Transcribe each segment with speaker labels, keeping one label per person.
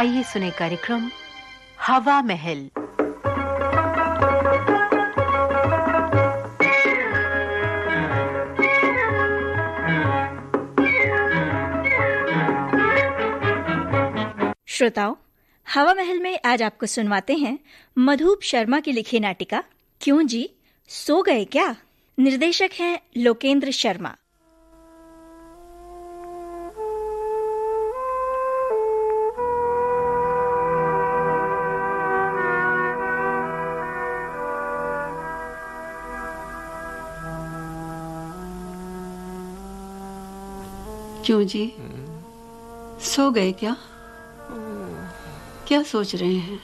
Speaker 1: आइए सुने कार्यक्रम हवा महल।
Speaker 2: श्रोताओं, हवा महल में आज आपको सुनवाते हैं मधुप शर्मा की लिखी नाटिका। क्यों जी? सो गए क्या? निर्देशक हैं लोकेंद्र शर्मा।
Speaker 3: क्यों जी? सो गए क्या? क्या सोच रहे हैं?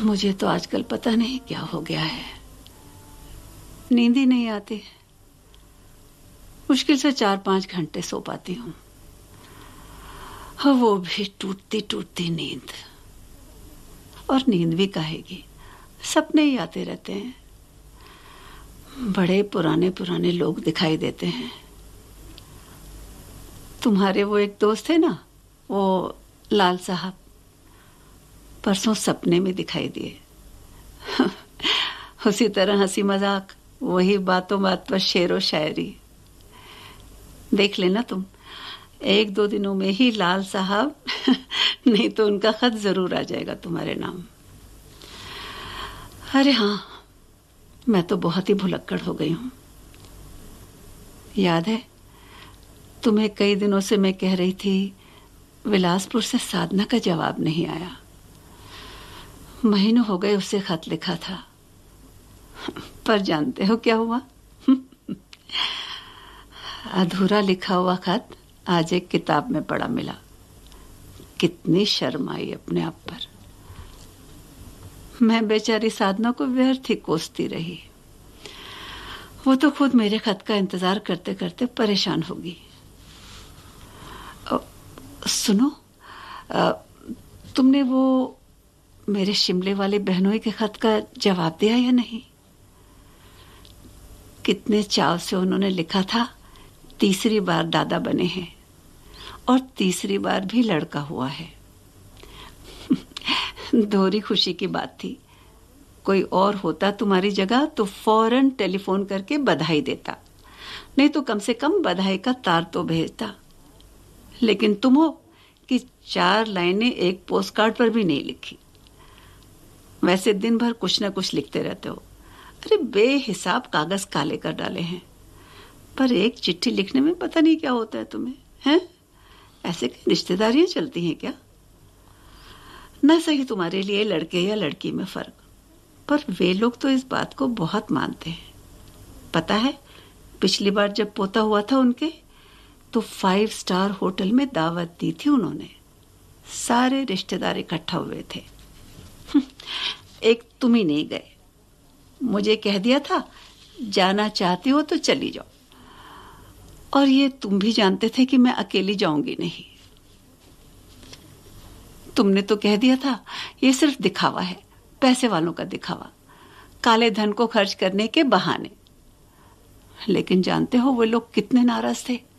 Speaker 3: मुझे तो आजकल पता नहीं क्या हो गया है। नींद ही नहीं आती। मुश्किल से चार पाँच घंटे सो पाती हूँ। वो भी टूटती टूटती नींद। और नींद भी कहेगी। सपने ही आते रहते हैं। बड़े पुराने पुराने लोग दिखाई देते हैं। तुम्हारे वो एक दोस्त थे ना, वो लाल साहब, परसों सपने में दिखाई दिए। उसी तरह हँसी मज़ाक, वही बातों बात पर शेर व शायरी। देख लेना तुम, एक दो दिनों में ही लाल साहब, नहीं तो उनका खत ज़रूर आ जाएगा तुम्हारे नाम। अरे हाँ मैं तो बहुत ही भुलक्कड़ हो गई हूँ। याद है तुम्हें कई दिनों से मैं कह रही थी, विलासपुर से साधना का जवाब नहीं आया। महीनों हो गए उसे खत लिखा था। पर जानते हो क्या हुआ? अधूरा लिखा हुआ खत आज एक किताब में पढ़ा मिला। कितनी शर्म आई अपने आप पर। मैं बेचारी साधना को व्यर्थ ही कोसती रही। वो तो खुद मेरे खत का इंतज़ार करते करते परेशान होगी सुनो आ, तुमने वो मेरे शिमले वाले बहनों के खत का जवाब दिया या नहीं? कितने चाव से उन्होंने लिखा था तीसरी बार दादा बने हैं और तीसरी बार भी लड़का हुआ है। दोहरी खुशी की बात थी। कोई और होता तुम्हारी जगह तो फ़ौरन टेलीफोन करके बधाई देता नहीं तो कम से कम बधाई का तार तो भेजता। लेकिन तुम हो कि चार लाइनें एक पोस्ट कार्ड पर भी नहीं लिखी। वैसे दिन भर कुछ ना कुछ लिखते रहते हो। अरे बेहिसाब कागज़ काले कर डाले हैं। पर एक चिट्ठी लिखने में पता नहीं क्या होता है तुम्हें, हैं? ऐसे कई रिश्तेदारियाँ चलती हैं क्या? न सही तुम्हारे लिए लड़के या लड़की में फ़र्क, पर वे लोग तो इस बात को बहुत मानते हैं। पता है, पिछली बार जब पोता हुआ था उनके तो फाइव स्टार होटल में दावत दी थी उन्होंने। सारे रिश्तेदार इकट्ठा हुए थे। एक तुम ही नहीं गए। मुझे कह दिया था, जाना चाहती हो तो चली जाओ। और ये तुम भी जानते थे कि मैं अकेली जाऊँगी नहीं। तुमने तो कह दिया था, ये सिर्फ़ दिखावा है, पैसे वालों का दिखावा। काले धन को खर्च करने के बहाने। लेकिन जानते हो वो लोग कितने नाराज़ थे?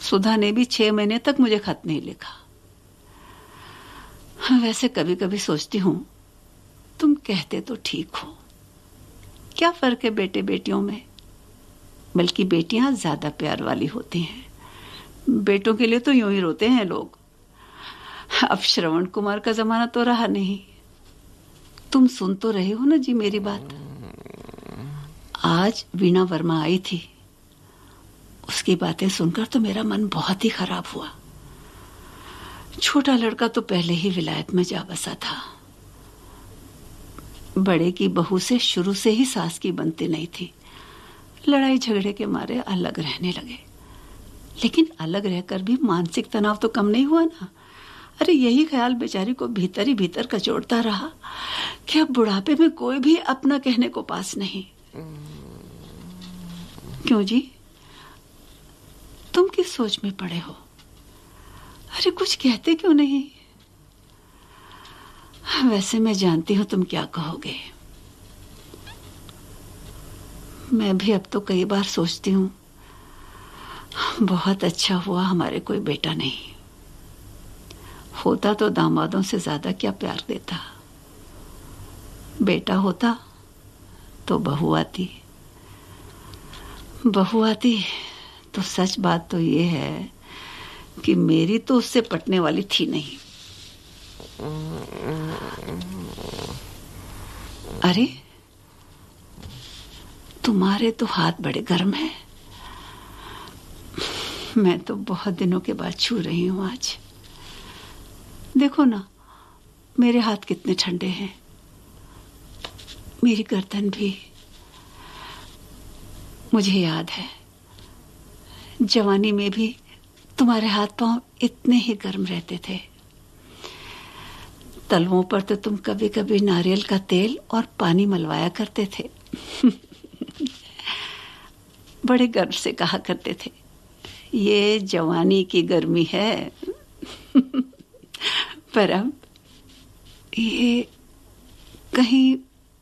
Speaker 3: सुधा ने भी छह महीने तक मुझे खत नहीं लिखा। वैसे कभी कभी सोचती हूँ, तुम कहते तो ठीक हो। क्या फ़र्क है बेटे बेटियों में? बल्कि बेटियाँ ज़्यादा प्यार वाली होती हैं। बेटों के लिए तो यूँ ही रोते हैं लोग। अब श्रवण कुमार का जमाना तो रहा नहीं। तुम सुन तो रहे हो ना जी मेरी बात? आज वीणा वर्मा आई थी। उसकी बातें सुनकर तो मेरा मन बहुत ही खराब हुआ। छोटा लड़का तो पहले ही विलायत में जा बसा था। बड़े की बहू से शुरू से ही सास की बनती नहीं थी। लड़ाई झगड़े के मारे अलग रहने लगे। लेकिन अलग रहकर भी मानसिक तनाव तो कम नहीं हुआ ना। अरे यही ख्याल बेचारी को भीतर ही भीतर कचोड़ता रहा कि अब बुढ़ापे में कोई भी अपना कहने को पास नहीं। क्यों जी? तुम किस सोच में पड़े हो? अरे, कुछ कहते क्यों नहीं? वैसे मैं जानती हूँ तुम क्या कहोगे। मैं भी अब तो कई बार सोचती हूँ, बहुत अच्छा हुआ हमारे कोई बेटा नहीं। होता तो दामादों से ज़्यादा क्या प्यार देता। बेटा होता तो बहू आती। बहू आती तो सच बात तो ये है कि मेरी तो उससे पटने वाली थी नहीं। अरे, तुम्हारे तो हाथ बड़े गर्म हैं। मैं तो बहुत दिनों के बाद छू रही हूँ आज। देखो ना, मेरे हाथ कितने ठंडे हैं। मेरी गर्दन भी। मुझे याद है। जवानी में भी तुम्हारे हाथ पाँव इतने ही गर्म रहते थे। तलवों पर तो तुम कभी कभी नारियल का तेल और पानी मलवाया करते थे। बड़े गर्व से कहा करते थे ये जवानी की गर्मी है। पर अब ये कहीं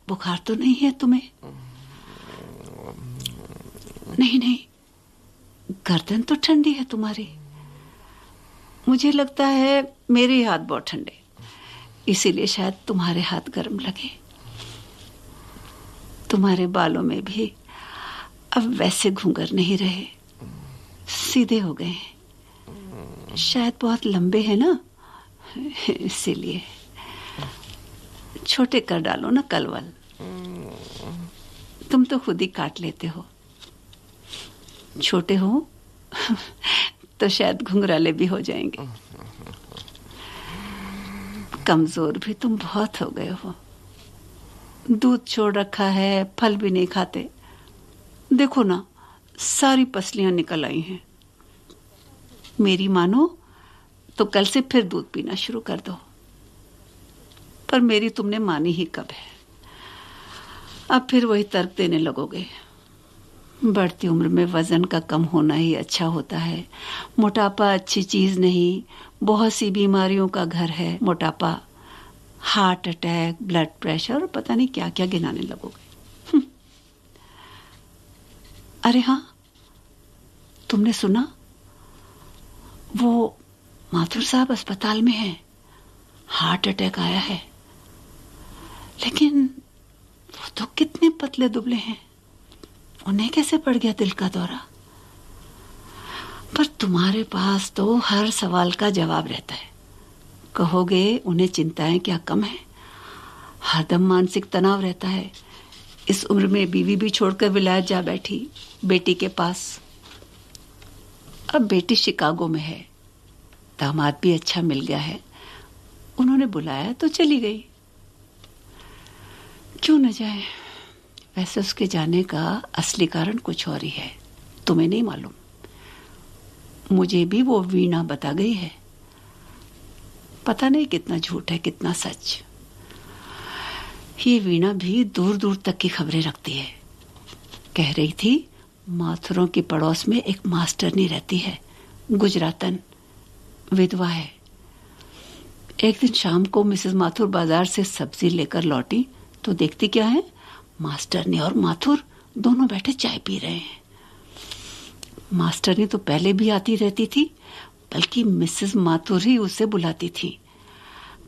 Speaker 3: बुखार तो नहीं है तुम्हें? नहीं नहीं। गर्दन तो ठंडी है तुम्हारी। मुझे लगता है मेरे हाथ बहुत ठंडे। इसीलिए शायद तुम्हारे हाथ गर्म लगे। तुम्हारे बालों में भी अब वैसे घूंगर नहीं रहे। सीधे हो गए शायद बहुत लंबे हैं ना? इसीलिए। छोटे कर डालो ना कलवल। तुम तो खुद ही काट लेते हो। छोटे हो तो शायद घुंघराले भी हो जाएँगे। कमज़ोर भी तुम बहुत हो गए हो। दूध छोड़ रखा है, फल भी नहीं खाते। देखो ना, सारी पसलियाँ निकल आई हैं। मेरी मानो तो कल से फिर दूध पीना शुरू कर दो। पर मेरी तुमने मानी ही कब है। अब फिर वही तर्क देने लगोगे। बढ़ती उम्र में वज़न का कम होना ही अच्छा होता है। मोटापा अच्छी चीज़ नहीं, बहुत सी बीमारियों का घर है मोटापा। हार्ट अटैक, ब्लड प्रेशर और पता नहीं क्या क्या गिनाने लगोगे। हम्म। अरे हाँ तुमने सुना? वो माथुर साहब अस्पताल में है। हार्ट अटैक आया है। लेकिन वो तो कितने पतले दुबले हैं। उन्हें कैसे पड़ गया दिल का दौरा? पर तुम्हारे पास तो हर सवाल का जवाब रहता है। कहोगे उन्हें चिंताएँ क्या कम है? हरदम मानसिक तनाव रहता है। इस उम्र में बीवी भी छोड़कर विलायत जा बैठी, बेटी के पास। अब बेटी शिकागो में है। दामाद भी अच्छा मिल गया है। उन्होंने बुलाया तो चली गई। क्यों न जाए? वैसे उसके जाने का असली कारण कुछ और ही है। तुम्हें नहीं मालूम। मुझे भी वो वीणा बता गई है। पता नहीं कितना झूठ है, कितना सच। ये वीणा भी दूर दूर तक की खबरें रखती है। कह रही थी, माथुरों की पड़ोस में एक मास्टरनी रहती है। गुजरातन विधवा है। एक दिन शाम को मिसेस माथुर बाज़ार से सब्ज़ी लेकर लौटी तो देखती क्या है? मास्टर ने और माथुर दोनों बैठे चाय पी रहे हैं। मास्टर ने तो पहले भी आती रहती थी, बल्कि मिसेस माथुर ही उसे बुलाती थी।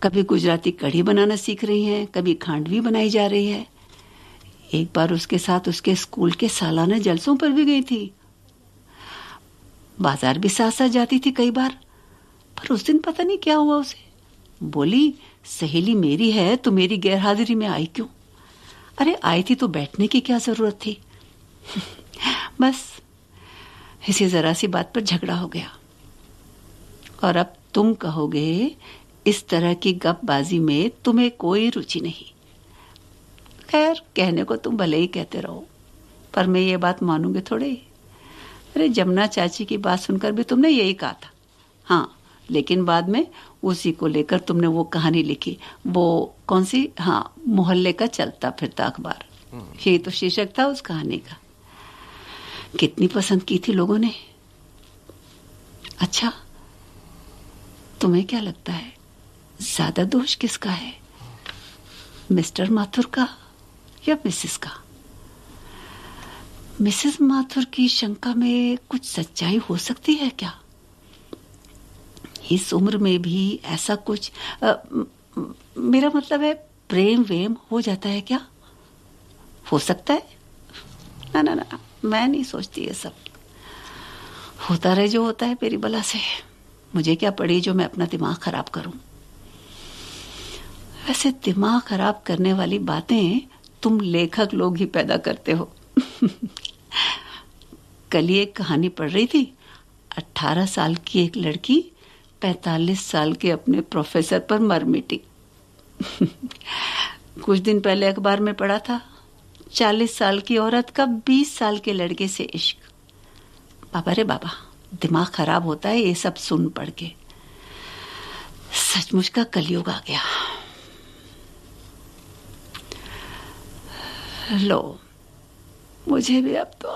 Speaker 3: कभी गुजराती कढ़ी बनाना सीख रही हैं, कभी खांडवी बनाई जा रही है। एक बार उसके साथ उसके स्कूल के सालाना जलसों पर भी गई थी। बाज़ार भी साथ साथ जाती थी कई बार, पर उस दिन पता नहीं क्या हुआ उसे। बोली, सहेली मेरी है तो मेरी गैरहाजिरी में आई क्यों? अरे, आई थी तो बैठने की क्या ज़रूरत थी? बस, इसी जरा सी बात पर झगड़ा हो गया। और अब तुम कहोगे, इस तरह की गपबाजी में तुम्हें कोई रुचि नहीं। खैर, कहने को तुम भले ही कहते रहो, पर मैं ये बात मानूँगी थोड़े अरे, जमुना चाची की बात सुनकर भी तुमने यही कहा था। हाँ लेकिन बाद में उसी को लेकर तुमने वो कहानी लिखी। वो कौन सी? हाँ मोहल्ले का चलता फिरता अखबार। ये तो शीर्षक था उस कहानी का। कितनी पसंद की थी लोगों ने? अच्छा तुम्हें क्या लगता है ज़्यादा दोष किसका है? मिस्टर माथुर का या मिसेस का? मिसेस माथुर की शंका में कुछ सच्चाई हो सकती है क्या? इस उम्र में भी ऐसा कुछ आ, मेरा मतलब है प्रेम वेम हो जाता है क्या? हो सकता है? ना ना ना मैं नहीं सोचती ये सब। होता रहे जो होता है मेरी बला से। मुझे क्या पड़ी जो मैं अपना दिमाग खराब करूँ? वैसे दिमाग खराब करने वाली बातें तुम लेखक लोग ही पैदा करते हो। कल एक कहानी पढ़ रही थी। अट्ठारह साल की एक लड़की पैतालीस साल के अपने प्रोफेसर पर मर मिटी। कुछ दिन पहले अखबार में पढ़ा था, चालीस साल की औरत का बीस साल के लड़के से इश्क। बाबा रे बाबा, दिमाग खराब होता है, ये सब सुन पढ़ के। सचमुच का कलयुग आ गया। लो, मुझे भी अब तो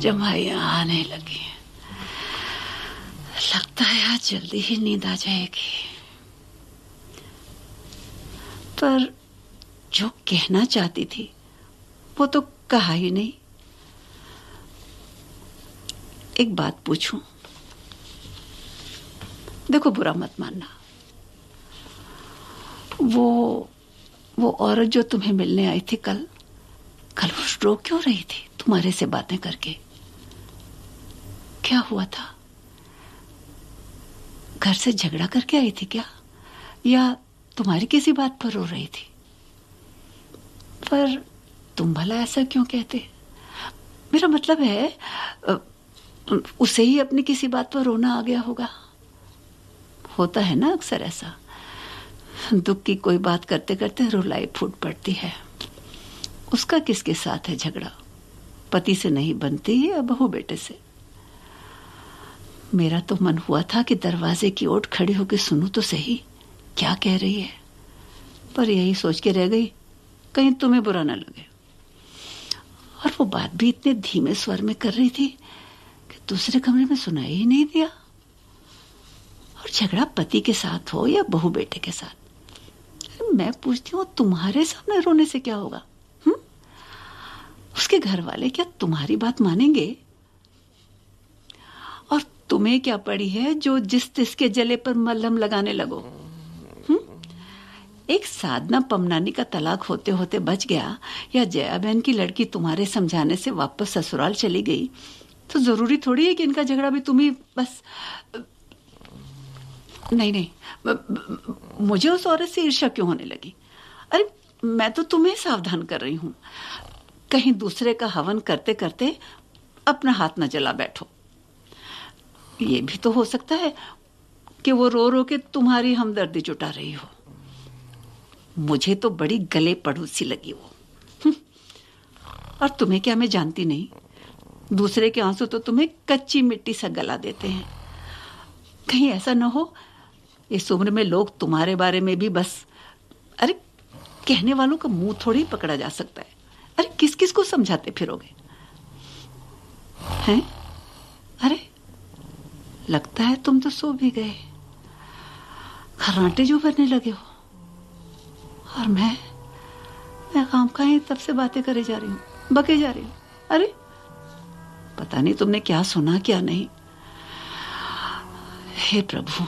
Speaker 3: जमाइयाँ आने लगी लगता है आज जल्दी ही नींद आ जाएगी। पर जो कहना चाहती थी, वो तो कहा ही नहीं। एक बात पूछूँ? देखो, बुरा मत मानना। वो वो औरत जो तुम्हें मिलने आई थी कल कल वो रो क्यों रही थी तुम्हारे से बातें करके? क्या हुआ था? घर से झगड़ा करके आई थी क्या? या तुम्हारी किसी बात पर रो रही थी? पर तुम भला ऐसा क्यों कहते? मेरा मतलब है उसे ही अपनी किसी बात पर रोना आ गया होगा। होता है ना अक्सर ऐसा। दुख की कोई बात करते करते रुलाई फूट पड़ती है। उसका किसके साथ है झगड़ा? पति से नहीं बनती या बहू बेटे से? मेरा तो मन हुआ था कि दरवाजे की ओट खड़ी होकर सुनूं तो सही। क्या कह रही है? पर यही सोच के रह गई, कहीं तुम्हें बुरा ना लगे। और वो बात भी इतने धीमे स्वर में कर रही थी कि दूसरे कमरे में सुनाई ही नहीं दिया। और झगड़ा पति के साथ हो या बहू बेटे के साथ? मैं पूछती हूँ, तुम्हारे सामने रोने से क्या होगा, हुँ? उसके घर वाले क्या तुम्हारी बात मानेंगे? तुम्हें क्या पड़ी है जो जिस तिसके जले पर मल्लम लगाने लगो? एक साधना पमनानी का तलाक होते होते बच गया, या जया बहन की लड़की तुम्हारे समझाने से वापस ससुराल चली गई तो ज़रूरी थोड़ी है कि इनका झगड़ा भी तुम ही बस, नहीं नहीं मुझे उस औरत से ईर्ष्या क्यों होने लगी? अरे, मैं तो तुम्हें सावधान कर रही हूँ। कहीं दूसरे का हवन करते करते अपना हाथ न जला बैठो। ये भी तो हो सकता है कि वो रो रो के तुम्हारी हमदर्दी जुटा रही हो। मुझे तो बड़ी गले पड़ोसी लगी वो। हम्म। और तुम्हें क्या मैं जानती नहीं? दूसरे के आँसू तो तुम्हें कच्ची मिट्टी सा गला देते हैं। कहीं ऐसा ना हो, इस उम्र में लोग तुम्हारे बारे में भी बस, अरे, कहने वालों का मुँह थोड़ी पकड़ा जा सकता है। अरे किस किस को समझाते फिरोगे? हैं? अरे लगता है तुम तो सो भी गए। खराटे जो भरने लगे हो। और मैं मैं काम का ही तब से बातें करे जा रही हूँ, बके जा रही हूँ। अरे, पता नहीं तुमने क्या सुना, क्या नहीं। हे प्रभु,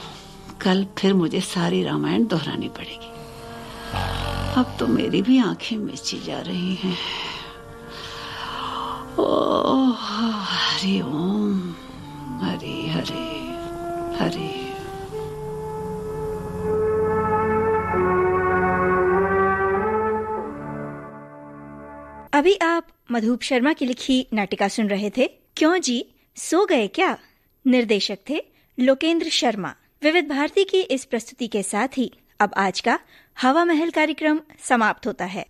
Speaker 3: कल फिर मुझे सारी रामायण दोहरानी पड़ेगी। अब तो मेरी भी आँखें मिची जा रही हैं। ओ हरि ओम, हरि हरि। हरि
Speaker 2: अभी आप मधुप शर्मा की लिखी नाटिका सुन रहे थे। क्यों जी? सो गए क्या? निर्देशक थे लोकेंद्र शर्मा। विविध भारती की इस प्रस्तुति के साथ ही अब आज का हवा महल कार्यक्रम समाप्त होता है।